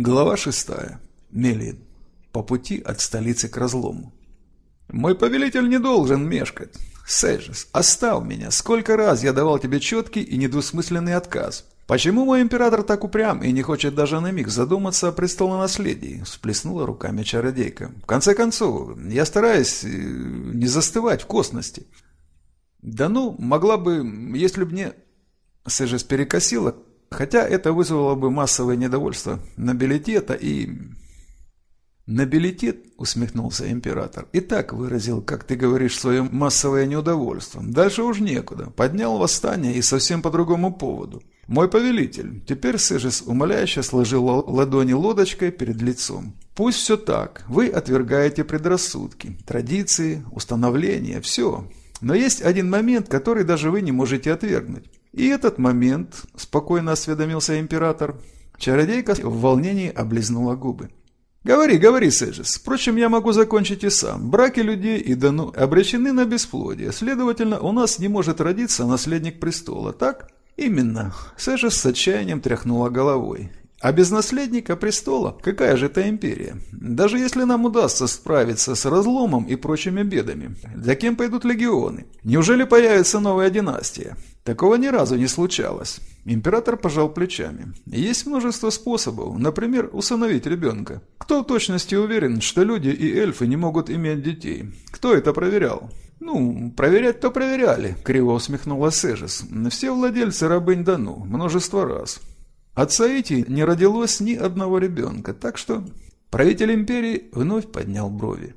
Глава шестая. Мелин. По пути от столицы к разлому. «Мой повелитель не должен мешкать. Сэджес, оставь меня. Сколько раз я давал тебе четкий и недвусмысленный отказ. Почему мой император так упрям и не хочет даже на миг задуматься о престолонаследии?» Всплеснула руками чародейка. «В конце концов, я стараюсь э, не застывать в косности». «Да ну, могла бы, если б мне...» Сэджес перекосила, Хотя это вызвало бы массовое недовольство нобилитета и... «Нобилитет», — усмехнулся император, — «и так выразил, как ты говоришь, свое массовое неудовольство. Дальше уж некуда. Поднял восстание и совсем по другому поводу. Мой повелитель». Теперь Сыжис умоляюще сложил ладони лодочкой перед лицом. «Пусть все так. Вы отвергаете предрассудки, традиции, установления, все. Но есть один момент, который даже вы не можете отвергнуть. И этот момент, спокойно осведомился император, чародейка в волнении облизнула губы. «Говори, говори, Сэджис. Впрочем, я могу закончить и сам. Браки людей и Дану обречены на бесплодие. Следовательно, у нас не может родиться наследник престола, так?» «Именно». Сэджис с отчаянием тряхнула головой. А без наследника престола какая же это империя? Даже если нам удастся справиться с разломом и прочими бедами, для кем пойдут легионы? Неужели появится новая династия? Такого ни разу не случалось. Император пожал плечами. Есть множество способов, например, усыновить ребенка. Кто в точности уверен, что люди и эльфы не могут иметь детей? Кто это проверял? «Ну, проверять-то проверяли», — криво усмехнулась Эжис. «Все владельцы рабынь Дану, множество раз. От Саити не родилось ни одного ребенка, так что правитель империи вновь поднял брови.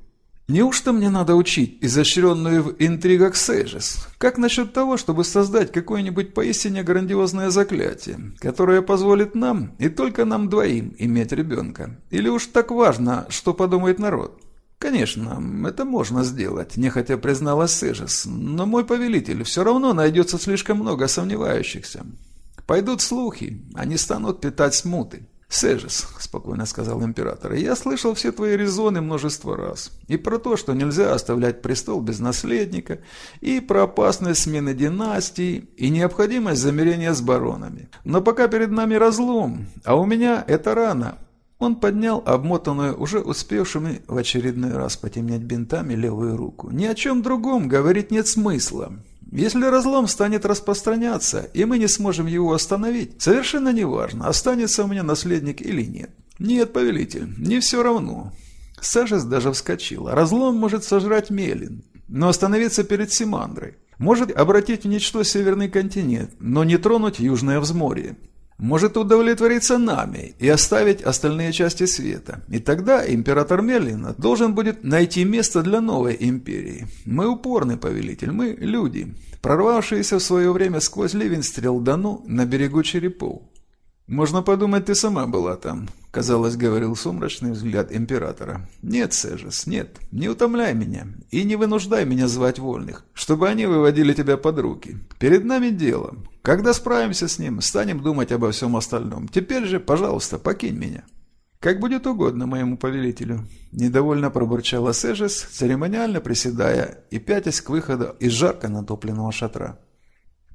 Неужто мне надо учить изощренную в интригах Сейжес? Как насчет того, чтобы создать какое-нибудь поистине грандиозное заклятие, которое позволит нам и только нам двоим иметь ребенка? Или уж так важно, что подумает народ? Конечно, это можно сделать, нехотя призналась Сейжес, но мой повелитель все равно найдется слишком много сомневающихся. Пойдут слухи, они станут питать смуты. «Сежис», — спокойно сказал император, — «я слышал все твои резоны множество раз. И про то, что нельзя оставлять престол без наследника, и про опасность смены династии, и необходимость замерения с баронами. Но пока перед нами разлом, а у меня это рано». Он поднял обмотанную, уже успевшими в очередной раз потемнеть бинтами левую руку. «Ни о чем другом говорить нет смысла. Если разлом станет распространяться, и мы не сможем его остановить, совершенно неважно, останется у меня наследник или нет. Нет, повелитель, не все равно. Сажес даже вскочила. Разлом может сожрать Мелин, но остановиться перед Симандрой. Может обратить в ничто Северный континент, но не тронуть Южное взморье может удовлетвориться нами и оставить остальные части света. И тогда император Мерлина должен будет найти место для новой империи. Мы упорный повелитель, мы люди, прорвавшиеся в свое время сквозь ливень стрел Дану на берегу черепов. «Можно подумать, ты сама была там», — казалось, говорил сумрачный взгляд императора. «Нет, Сежес, нет, не утомляй меня и не вынуждай меня звать вольных, чтобы они выводили тебя под руки. Перед нами дело. Когда справимся с ним, станем думать обо всем остальном. Теперь же, пожалуйста, покинь меня». «Как будет угодно моему повелителю», – недовольно пробурчала Сежес, церемониально приседая и пятясь к выходу из жарко натопленного шатра.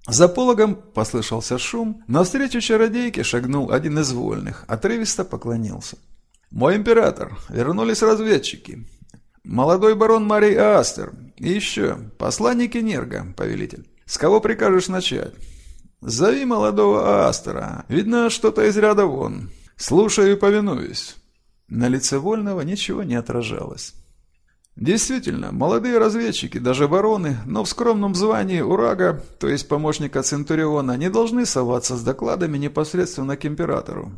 За пологом послышался шум, навстречу чародейке шагнул один из вольных, отрывисто поклонился. «Мой император, вернулись разведчики. Молодой барон Марий Астер. И еще, посланник Энерго, повелитель. С кого прикажешь начать?» «Зови молодого Астера. Видно, что-то из ряда вон. Слушаю и повинуюсь». На лице Вольного ничего не отражалось. Действительно, молодые разведчики, даже бароны, но в скромном звании урага, то есть помощника Центуриона, не должны соваться с докладами непосредственно к императору.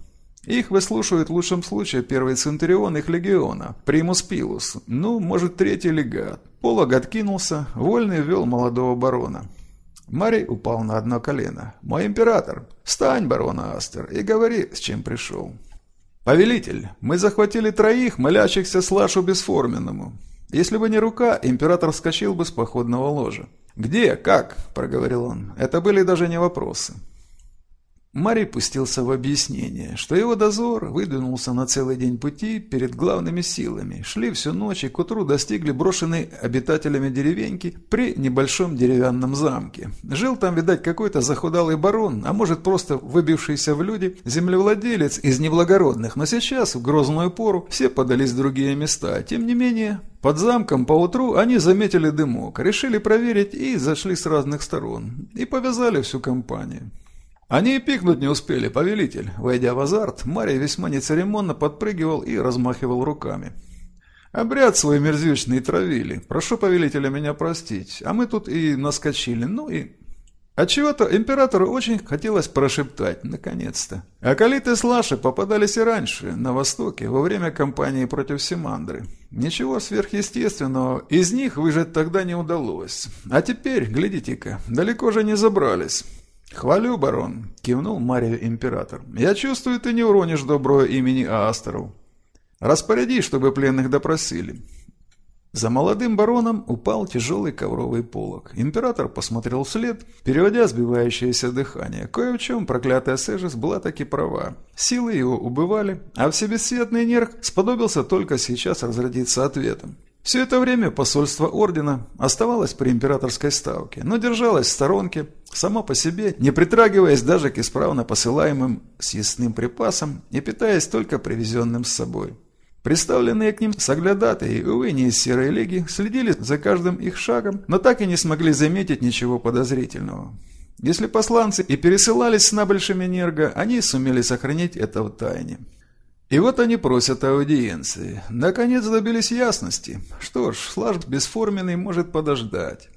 Их выслушивает в лучшем случае первый Центурион их легиона, Примус Пилус, ну, может, третий легат. Полог откинулся, вольный вел молодого барона. Марий упал на одно колено. «Мой император, встань, барона Астер, и говори, с чем пришел». «Повелитель, мы захватили троих, молящихся Слашу Бесформенному. Если бы не рука, император вскочил бы с походного ложа. «Где? Как?» – проговорил он. Это были даже не вопросы. Марий пустился в объяснение, что его дозор выдвинулся на целый день пути перед главными силами, шли всю ночь и к утру достигли брошенной обитателями деревеньки при небольшом деревянном замке. Жил там, видать, какой-то захудалый барон, а может просто выбившийся в люди землевладелец из неблагородных, но сейчас, в грозную пору, все подались в другие места. Тем не менее, под замком поутру они заметили дымок, решили проверить и зашли с разных сторон, и повязали всю компанию. Они и пикнуть не успели, повелитель. Войдя в азарт, Мария весьма нецеремонно подпрыгивал и размахивал руками. Обряд свой мерзючный травили. Прошу повелителя меня простить. А мы тут и наскочили. Ну и... Отчего-то императору очень хотелось прошептать, наконец-то. Акалиты с Лаши попадались и раньше, на Востоке, во время кампании против Симандры. Ничего сверхъестественного из них выжать тогда не удалось. А теперь, глядите-ка, далеко же не забрались. «Хвалю, барон», — кивнул Марию император. «Я чувствую, ты не уронишь доброго имени Астеру. Распоряди, чтобы пленных допросили». За молодым бароном упал тяжелый ковровый полог. Император посмотрел вслед, переводя сбивающееся дыхание. Кое в чем проклятая Сежис была таки права. Силы его убывали, а всебесцветный нерв сподобился только сейчас разродиться ответом. Все это время посольство ордена оставалось при императорской ставке, но держалось в сторонке, само по себе, не притрагиваясь даже к исправно посылаемым съестным припасам и питаясь только привезенным с собой. Представленные к ним соглядатые, увы, не из Серой Лиги, следили за каждым их шагом, но так и не смогли заметить ничего подозрительного. Если посланцы и пересылались с набольшими энерго, они сумели сохранить это в тайне. И вот они просят аудиенции. Наконец добились ясности. Что ж, слажб бесформенный может подождать.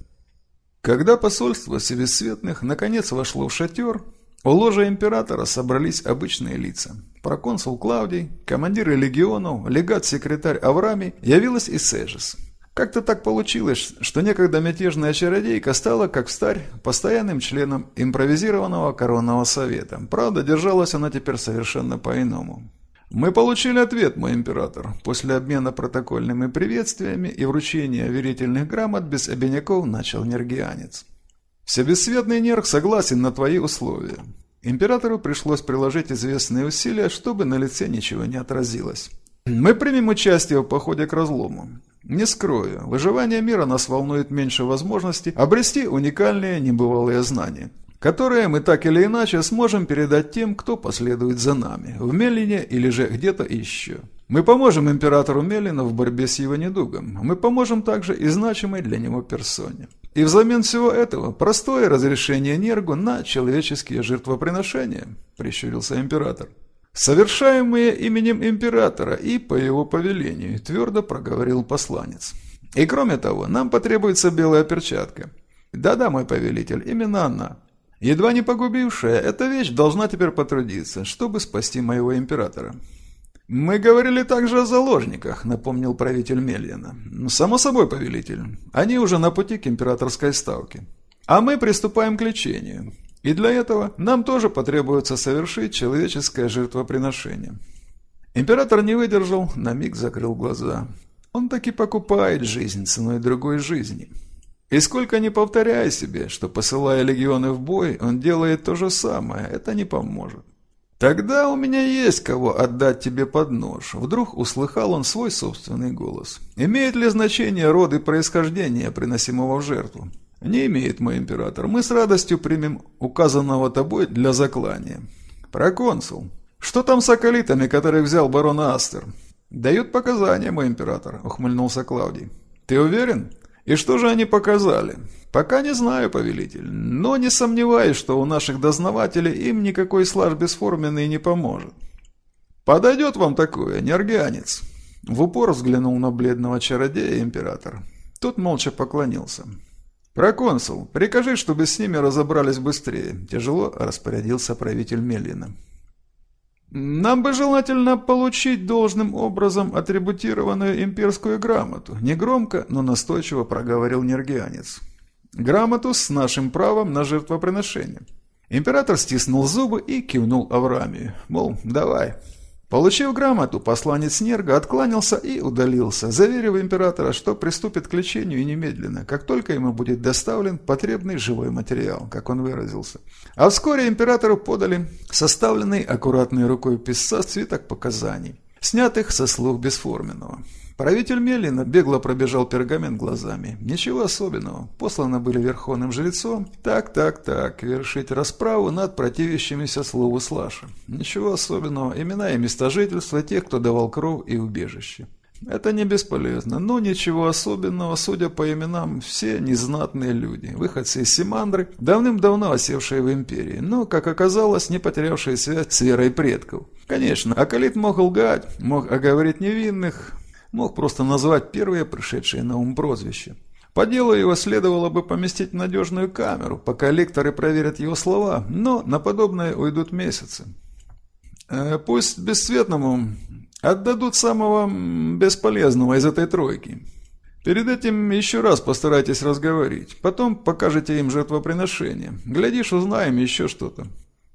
Когда посольство Себесцветных наконец вошло в шатер, у ложа императора собрались обычные лица. Проконсул Клавдий, командиры легионов, легат-секретарь Аврами явилась и Сежис. Как-то так получилось, что некогда мятежная чародейка стала, как встарь, постоянным членом импровизированного коронного совета. Правда, держалась она теперь совершенно по-иному. «Мы получили ответ, мой император. После обмена протокольными приветствиями и вручения верительных грамот без обиняков начал нергианец. Всебесцветный нерг согласен на твои условия. Императору пришлось приложить известные усилия, чтобы на лице ничего не отразилось. Мы примем участие в походе к разлому. Не скрою, выживание мира нас волнует меньше возможности обрести уникальные небывалые знания которые мы так или иначе сможем передать тем, кто последует за нами, в Мелине или же где-то еще. Мы поможем императору Мелина в борьбе с его недугом. Мы поможем также и значимой для него персоне. И взамен всего этого простое разрешение Нергу на человеческие жертвоприношения, прищурился император. Совершаемые именем императора и по его повелению, твердо проговорил посланец. И кроме того, нам потребуется белая перчатка. Да-да, мой повелитель, именно она. Едва не погубившая, эта вещь должна теперь потрудиться, чтобы спасти моего императора. «Мы говорили также о заложниках», — напомнил правитель Мельяна. «Само собой, повелитель. Они уже на пути к императорской ставке. А мы приступаем к лечению. И для этого нам тоже потребуется совершить человеческое жертвоприношение». Император не выдержал, на миг закрыл глаза. Он таки покупает жизнь ценой другой жизни. И сколько не повторяй себе, что посылая легионы в бой, он делает то же самое, это не поможет. Тогда у меня есть кого отдать тебе под нож. Вдруг услыхал он свой собственный голос. Имеет ли значение род и происхождение приносимого в жертву? Не имеет, мой император. Мы с радостью примем указанного тобой для заклания. Проконсул. Что там с околитами, которых взял барон Астер? Дают показания, мой император, ухмыльнулся Клавдий. Ты уверен? И что же они показали? Пока не знаю, повелитель, но не сомневаюсь, что у наших дознавателей им никакой слаж бесформенный не поможет. Подойдет вам такое, нергианец? В упор взглянул на бледного чародея император. Тот молча поклонился. «Проконсул, прикажи, чтобы с ними разобрались быстрее», – тяжело распорядился правитель Мелина. Нам бы желательно получить должным образом атрибутированную имперскую грамоту. Негромко, но настойчиво проговорил нергианец. Грамоту с нашим правом на жертвоприношение. Император стиснул зубы и кивнул Авраамию. Мол, давай. Получив грамоту, посланец Нерга откланялся и удалился, заверив императора, что приступит к лечению и немедленно, как только ему будет доставлен потребный живой материал, как он выразился. А вскоре императору подали составленный аккуратной рукой писца свиток показаний, снятых со слух бесформенного. Правитель Мелина бегло пробежал пергамент глазами. Ничего особенного. Посланы были верховным жрецом. Так, так, так. Вершить расправу над противящимися слову Слаша. Ничего особенного. Имена и места жительства тех, кто давал кровь и убежище. Это не бесполезно, но ничего особенного, судя по именам, все незнатные люди, выходцы из Симандры, давным-давно осевшие в империи, но, как оказалось, не потерявшие связь с верой предков. Конечно, Акалит мог лгать, мог оговорить невинных, мог просто назвать первые пришедшие на ум прозвища. По делу его следовало бы поместить в надежную камеру, пока лекторы проверят его слова, но на подобное уйдут месяцы. Э, пусть бесцветному отдадут самого бесполезного из этой тройки. Перед этим еще раз постарайтесь разговорить, потом покажете им жертвоприношение. Глядишь, узнаем еще что-то.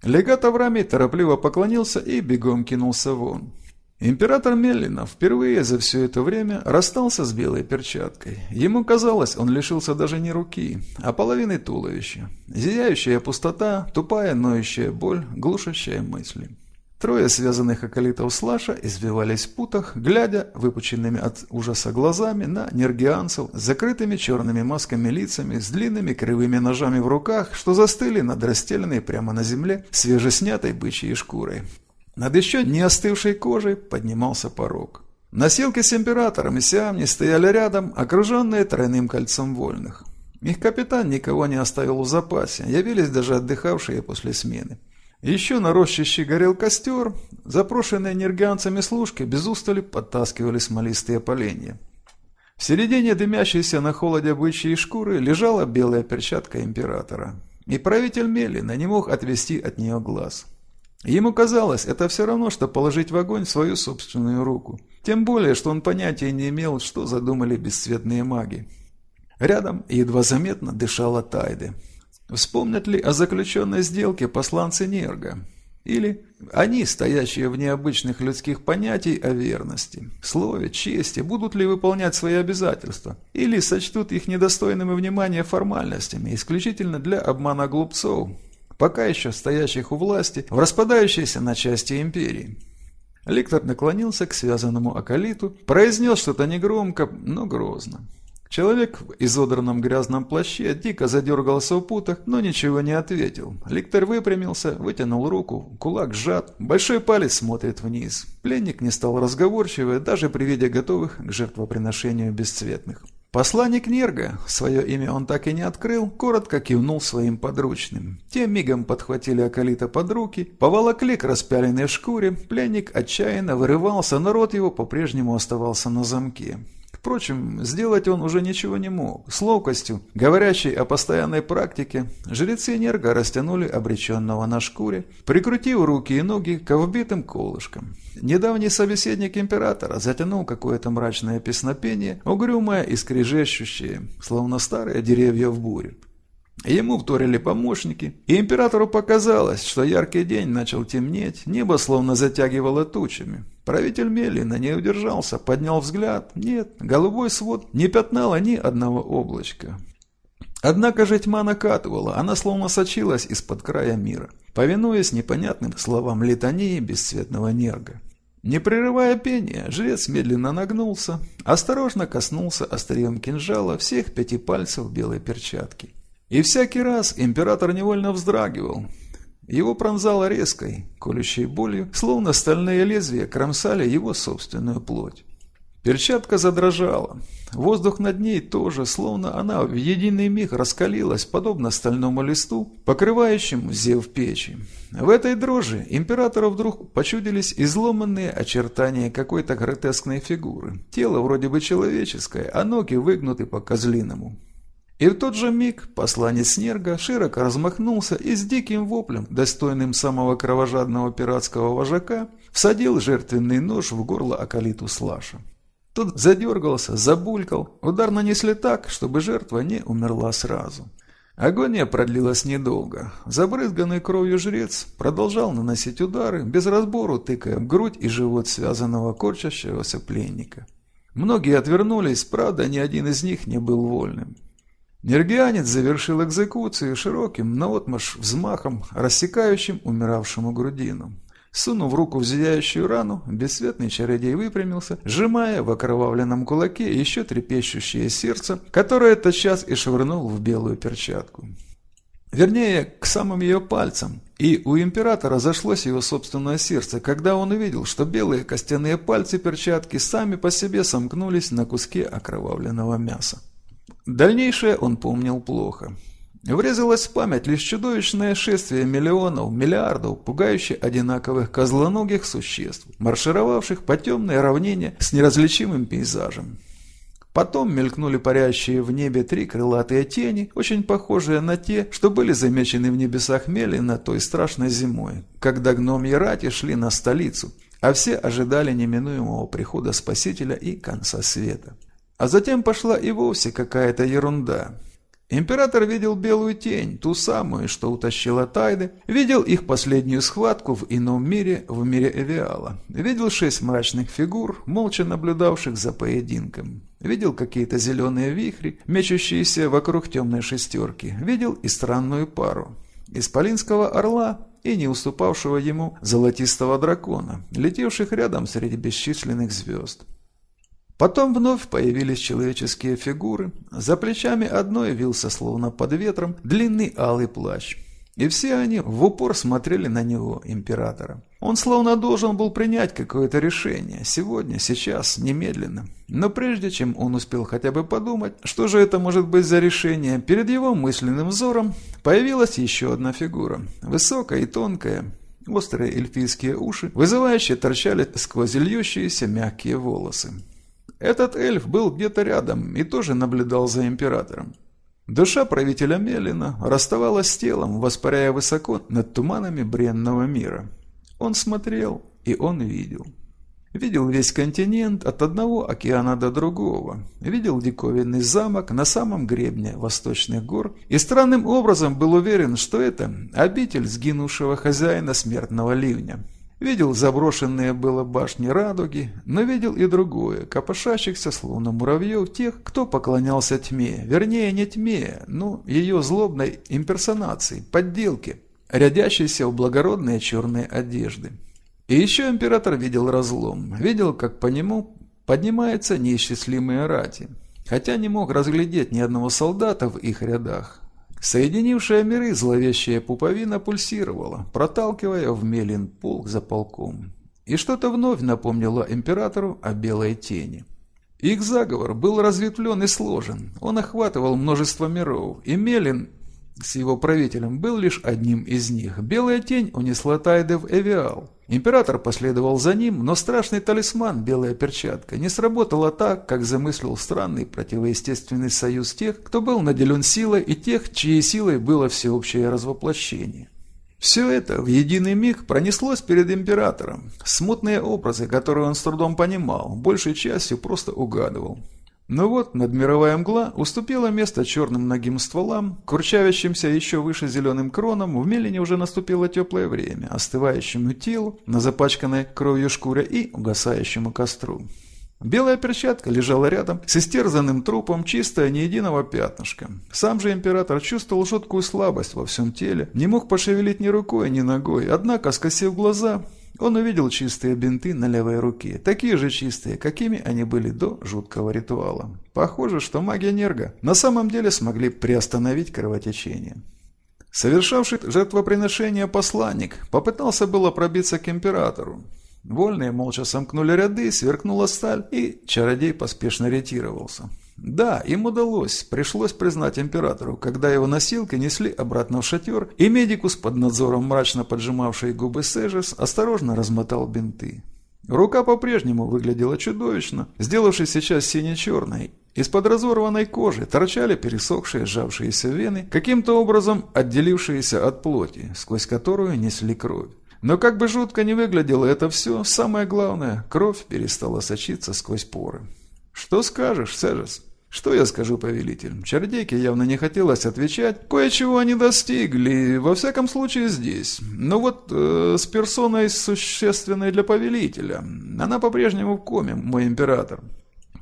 Легат Авраамий торопливо поклонился и бегом кинулся вон. Император Меллина впервые за все это время расстался с белой перчаткой. Ему казалось, он лишился даже не руки, а половины туловища. Зияющая пустота, тупая ноющая боль, глушащая мысли. Трое связанных околитов Слаша избивались в путах, глядя выпученными от ужаса глазами на нергианцев с закрытыми черными масками лицами, с длинными кривыми ножами в руках, что застыли над расстеленной прямо на земле свежеснятой бычьей шкурой. Над еще не остывшей кожей поднимался порог. Носилки с императором и Сиамни стояли рядом, окруженные тройным кольцом вольных. Их капитан никого не оставил в запасе, явились даже отдыхавшие после смены. Еще на рощище горел костер, запрошенные нергианцами служки без устали подтаскивали смолистые поленья. В середине дымящейся на холоде бычьей шкуры лежала белая перчатка императора. И правитель Мелина не мог отвести от нее глаз. Ему казалось, это все равно, что положить в огонь свою собственную руку. Тем более, что он понятия не имел, что задумали бесцветные маги. Рядом едва заметно дышала Тайды. Вспомнят ли о заключенной сделке посланцы Нерга? Или они, стоящие в необычных людских понятий о верности, слове, чести, будут ли выполнять свои обязательства? Или сочтут их недостойными внимания формальностями, исключительно для обмана глупцов, пока еще стоящих у власти в распадающейся на части империи. Ликтор наклонился к связанному акалиту, произнес что-то негромко, но грозно. Человек в изодранном грязном плаще дико задергался в путах, но ничего не ответил. Ликтор выпрямился, вытянул руку, кулак сжат, большой палец смотрит вниз. Пленник не стал разговорчивый, даже при виде готовых к жертвоприношению бесцветных. Посланник Нерга, свое имя он так и не открыл, коротко кивнул своим подручным. Те мигом подхватили Акалита под руки, поволокли к распяленной шкуре, пленник отчаянно вырывался, но рот его по-прежнему оставался на замке. Впрочем, сделать он уже ничего не мог. С ловкостью, говорящей о постоянной практике, жрецы Нерга растянули обреченного на шкуре, прикрутив руки и ноги к вбитым колышкам. Недавний собеседник императора затянул какое-то мрачное песнопение, угрюмое и скрежещущее, словно старые деревья в буре. Ему вторили помощники, и императору показалось, что яркий день начал темнеть, небо словно затягивало тучами. Правитель Мелина не удержался, поднял взгляд. Нет, голубой свод не пятнало ни одного облачка. Однако же тьма накатывала, она словно сочилась из-под края мира, повинуясь непонятным словам литании бесцветного нерга. Не прерывая пения, жрец медленно нагнулся, осторожно коснулся острием кинжала всех пяти пальцев белой перчатки. И всякий раз император невольно вздрагивал. Его пронзало резкой, колющей болью, словно стальные лезвия кромсали его собственную плоть. Перчатка задрожала. Воздух над ней тоже, словно она в единый миг раскалилась, подобно стальному листу, покрывающему зев печи. В этой дрожи императору вдруг почудились изломанные очертания какой-то гротескной фигуры. Тело вроде бы человеческое, а ноги выгнуты по-козлиному. И в тот же миг посланец Нерга широко размахнулся и с диким воплем, достойным самого кровожадного пиратского вожака, всадил жертвенный нож в горло Акалиту Слаша. Тот задергался, забулькал, удар нанесли так, чтобы жертва не умерла сразу. Агония продлилась недолго. Забрызганный кровью жрец продолжал наносить удары, без разбору тыкая в грудь и живот связанного корчащегося пленника. Многие отвернулись, правда, ни один из них не был вольным. Нергианец завершил экзекуцию широким, наотмашь взмахом, рассекающим умиравшему грудину. Сунув руку в зияющую рану, бесцветный чародей выпрямился, сжимая в окровавленном кулаке еще трепещущее сердце, которое тотчас и швырнул в белую перчатку. Вернее, к самым ее пальцам. И у императора зашлось его собственное сердце, когда он увидел, что белые костяные пальцы перчатки сами по себе сомкнулись на куске окровавленного мяса. Дальнейшее он помнил плохо. Врезалось в память лишь чудовищное шествие миллионов, миллиардов, пугающе одинаковых козлоногих существ, маршировавших по темной равнине с неразличимым пейзажем. Потом мелькнули парящие в небе три крылатые тени, очень похожие на те, что были замечены в небесах Мелина той страшной зимой, когда гномьи рати шли на столицу, а все ожидали неминуемого прихода Спасителя и конца света. А затем пошла и вовсе какая-то ерунда. Император видел белую тень, ту самую, что утащила Тайды, видел их последнюю схватку в ином мире, в мире Эвиала, видел шесть мрачных фигур, молча наблюдавших за поединком, видел какие-то зеленые вихри, мечущиеся вокруг темной шестерки, видел и странную пару. Исполинского орла и не уступавшего ему золотистого дракона, летевших рядом среди бесчисленных звезд. Потом вновь появились человеческие фигуры. За плечами одной вился словно под ветром длинный алый плащ. И все они в упор смотрели на него, императора. Он словно должен был принять какое-то решение. Сегодня, сейчас, немедленно. Но прежде чем он успел хотя бы подумать, что же это может быть за решение, перед его мысленным взором появилась еще одна фигура. Высокая и тонкая, острые эльфийские уши, вызывающие торчали сквозь льющиеся мягкие волосы. Этот эльф был где-то рядом и тоже наблюдал за императором. Душа правителя Мелина расставалась с телом, воспаряя высоко над туманами бренного мира. Он смотрел, и он видел. Видел весь континент от одного океана до другого. Видел диковинный замок на самом гребне восточных гор и странным образом был уверен, что это обитель сгинувшего хозяина смертного ливня. Видел заброшенные было башни радуги, но видел и другое, копошащихся, словно муравьев, тех, кто поклонялся тьме, вернее не тьме, но ее злобной имперсонации, подделке, рядящейся в благородные черные одежды. И еще император видел разлом, видел, как по нему поднимаются неисчислимые рати, хотя не мог разглядеть ни одного солдата в их рядах, Соединившая миры зловещая пуповина пульсировала, проталкивая в Мелин полк за полком. И что-то вновь напомнило императору о белой тени. Их заговор был разветвлен и сложен. Он охватывал множество миров, и Мелин с его правителем был лишь одним из них. Белая тень унесла Тайды в Эвиал. Император последовал за ним, но страшный талисман, белая перчатка, не сработала так, как замыслил странный противоестественный союз тех, кто был наделен силой, и тех, чьей силой было всеобщее развоплощение. Все это в единый миг пронеслось перед императором. Смутные образы, которые он с трудом понимал, большей частью просто угадывал. Но вот надмировая мгла уступила место черным ногим стволам, курчавящимся еще выше зеленым кроном, в Мелине уже наступило теплое время, остывающему телу, на запачканной кровью шкуре и угасающему костру. Белая перчатка лежала рядом с истерзанным трупом, чистая, ни единого пятнышка. Сам же император чувствовал жуткую слабость во всем теле, не мог пошевелить ни рукой, ни ногой, однако, скосив глаза, он увидел чистые бинты на левой руке, такие же чистые, какими они были до жуткого ритуала. Похоже, что маги Нерга на самом деле смогли приостановить кровотечение. Совершавший жертвоприношение посланник попытался было пробиться к императору. Вольные молча сомкнули ряды, сверкнула сталь, и чародей поспешно ретировался. Да, им удалось, пришлось признать императору, когда его носилки несли обратно в шатер, и медикус под надзором мрачно поджимавшей губы Сежес осторожно размотал бинты. Рука по-прежнему выглядела чудовищно, сделавшись сейчас сине-черной. Из-под разорванной кожи торчали пересохшие сжавшиеся вены, каким-то образом отделившиеся от плоти, сквозь которую несли кровь. Но как бы жутко не выглядело это все, самое главное, кровь перестала сочиться сквозь поры. «Что скажешь, Сежес?» Что я скажу, повелитель? Чародейке явно не хотелось отвечать. Кое-чего они достигли, во всяком случае здесь. Но вот э, с персоной существенной для повелителя. Она по-прежнему в коме, мой император.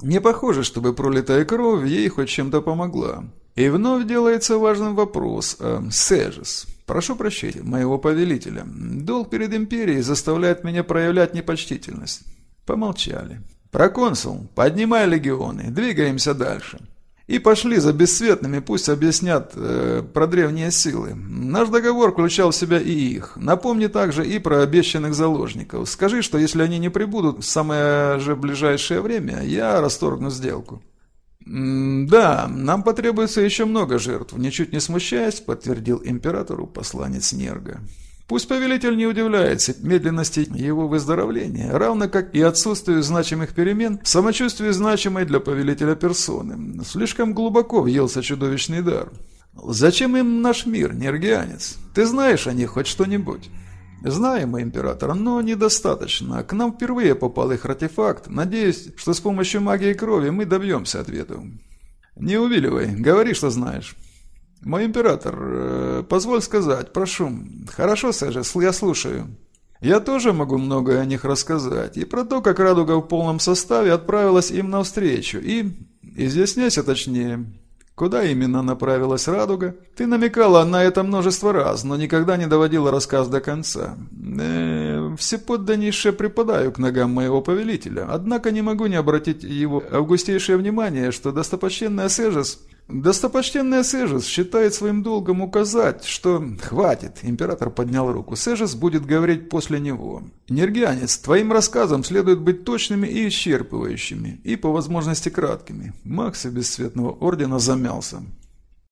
Не похоже, чтобы пролитая кровь ей хоть чем-то помогла. И вновь делается важным вопрос. Э, Сежис. Прошу прощения, моего повелителя. Долг перед империей заставляет меня проявлять непочтительность. Помолчали. «Проконсул, поднимай легионы, двигаемся дальше». И пошли за бесцветными, пусть объяснят э, про древние силы. Наш договор включал в себя и их. Напомни также и про обещанных заложников. Скажи, что если они не прибудут в самое же ближайшее время, я расторгну сделку. «Да, нам потребуется еще много жертв», – ничуть не смущаясь, подтвердил императору посланец Нерга. Пусть повелитель не удивляется медленности его выздоровления, равно как и отсутствию значимых перемен в самочувствии значимой для повелителя персоны. Слишком глубоко въелся чудовищный дар. Зачем им наш мир, нергианец? Ты знаешь о них хоть что-нибудь? Знаем император, но недостаточно. К нам впервые попал их артефакт. Надеюсь, что с помощью магии крови мы добьемся ответа. Не увиливай, говори, что знаешь. «Мой император, э, позволь сказать, прошу». «Хорошо, Сэджес, я слушаю». «Я тоже могу многое о них рассказать, и про то, как Радуга в полном составе отправилась им навстречу, и... изъясняйся точнее». Куда именно направилась Радуга? Ты намекала на это множество раз, но никогда не доводила рассказ до конца. Э, всеподданнейше припадаю к ногам моего повелителя, однако не могу не обратить его августейшее внимание, что достопочтенная Сежес Достопочтенная Сежес считает своим долгом указать, что... Хватит, император поднял руку. Сежес будет говорить после него. Нергианец, твоим рассказам следует быть точными и исчерпывающими, и по возможности краткими. Макс бесцветного ордена замялся.